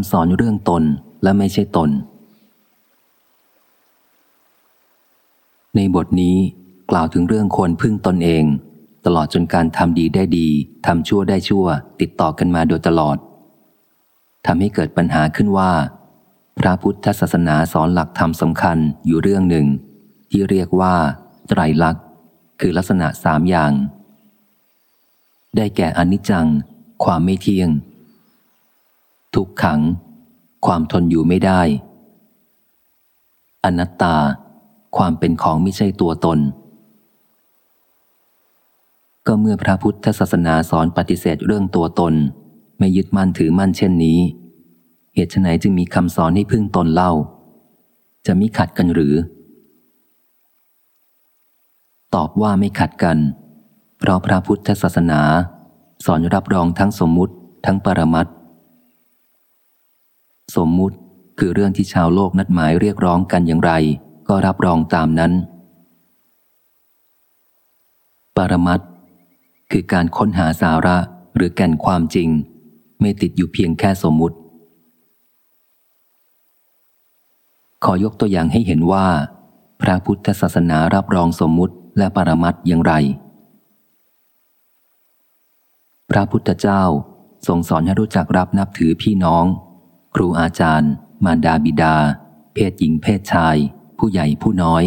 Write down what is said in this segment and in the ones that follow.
ำสอนเรื่องตนและไม่ใช่ตน ในบทนี้กล่าวถึงเรื่องควรพึ่งตนเอง ตลอดจนการทำดีได้ดีทำชั่วได้ชั่ว ติดต่อกันมาโดยตลอดทำให้เกิดปัญหาขึ้นว่า พระพุทธศาสนาสอนหลักธรรมสำคัญอยู่เรื่องหนึ่ง ที่เรียกว่าไตรลักษณ์คือลักษณะสามอย่าง ได้แก่อนิจจัง ความไม่เที่ยง ทุกขัง ความทนอยู่ไม่ได้ อนัตตา ความเป็นของไม่ใช่ตัวตน ก็เมื่อพระพุทธศาสนาสอนปฏิเสธเรื่องตัวตน ไม่ยึดมั่นถือมั่นเช่นนี้ เหตุไฉนจึงมีคำสอนให้พึ่งตนเล่า จะมิขัดกันหรือ ตอบว่าไม่ขัดกัน เพราะพระพุทธศาสนา สอนรับรองทั้งสมมุติทั้งปรมัต สมมุติคือเรื่องที่ชาวโลกนัดหมายเรียกร้องกันอย่างไร ก็รับรองตามนั้น ปรมัตคือการค้นหาสาระหรือแก่นความจริง ไม่ติดอยู่เพียงแค่สมมุติ ขอยกตัวอย่างให้เห็นว่า พระพุทธศาสนารับรองสมมุติและปรมัตอย่างไร พระพุทธเจ้าทรงสอนให้รู้จักรับนับถือพี่น้อง ครูอาจารย์ มารดาบิดา เพศหญิงเพศชาย ผู้ใหญ่ผู้น้อย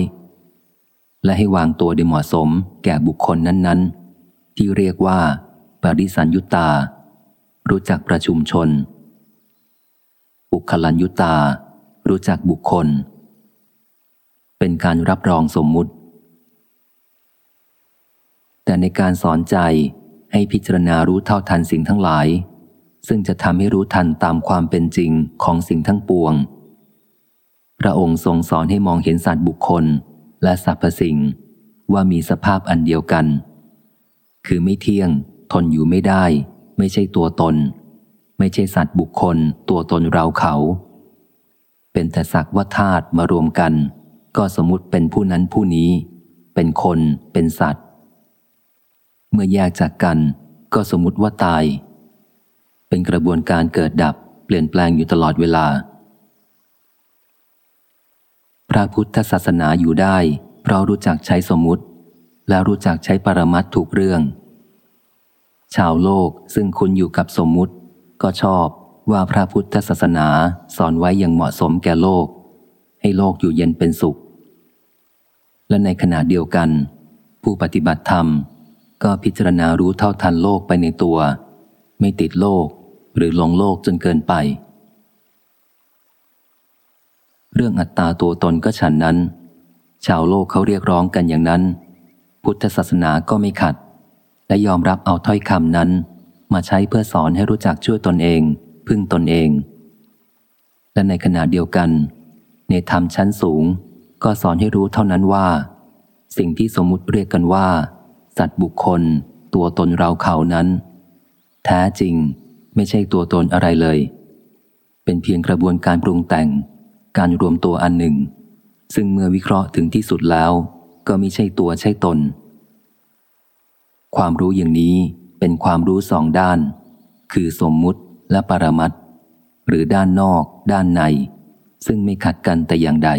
และให้วางตัวโดยเหมาะสมแก่บุคคลนั้น ๆ ที่เรียกว่า ปริสัญยุตา รู้จักประชุมชน บุคลัญยุตา รู้จักบุคคล เป็นการรับรองสมมุติ แต่ในการสอนใจให้พิจารณารู้เท่าทันสิ่งทั้งหลาย ซึ่งจะทำให้รู้ทันตามความเป็นจริงของสิ่งทั้งปวง พระองค์ทรงสอนให้มองเห็นสัตว์บุคคล และสรรพสิ่งว่ามีสภาพอันเดียวกัน คือไม่เที่ยง ทนอยู่ไม่ได้ ไม่ใช่ตัวตน ไม่ใช่สัตว์บุคคล ตัวตนเราเขา เป็นแต่สักว่าธาตุมารวมกัน ก็สมมติเป็นผู้นั้นผู้นี้ เป็นคน เป็นสัตว์ เมื่อแยกจากกัน ก็สมมติว่าตาย เป็นกระบวนการเกิดดับเปลี่ยนแปลงอยู่ตลอดเวลา พระพุทธศาสนาอยู่ได้ เพราะรู้จักใช้สมมุติ และรู้จักใช้ปรมัตถูกเรื่อง ชาวโลกซึ่งคุณอยู่กับสมมุติ ก็ชอบว่าพระพุทธศาสนาสอนไว้อย่างเหมาะสมแก่โลก ให้โลกอยู่เย็นเป็นสุข และในขณะเดียวกัน ผู้ปฏิบัติธรรมก็พิจารณารู้เท่าทันโลกไปในตัว ไม่ติดโลกหรือหลงโลกจนเกินไป เรื่องอัตตาตัวตนก็ฉันนั้น ชาวโลกเขาเรียกร้องกันอย่างนั้น พุทธศาสนาก็ไม่ขัด และยอมรับเอาถ้อยคำนั้น มาใช้เพื่อสอนให้รู้จักช่วยตนเอง พึ่งตนเอง และในขณะเดียวกัน ในธรรมชั้นสูง ก็สอนให้รู้เท่านั้นว่า สิ่งที่สมมุติเรียกกันว่า สัตว์บุคคล ตัวตนเราเขานั้น แท้จริง ไม่ใช่ตัวตนอะไรเลย เป็นเพียงกระบวนการปรุงแต่ง การรวมตัวอันหนึ่ง ซึ่งเมื่อวิเคราะห์ถึงที่สุดแล้ว ก็ไม่ใช่ตัวใช่ตน ความรู้อย่างนี้เป็นความรู้สองด้าน คือสมมุติและปรมัตหรือด้านนอก ด้านใน ซึ่งไม่ขัดกันแต่อย่างใด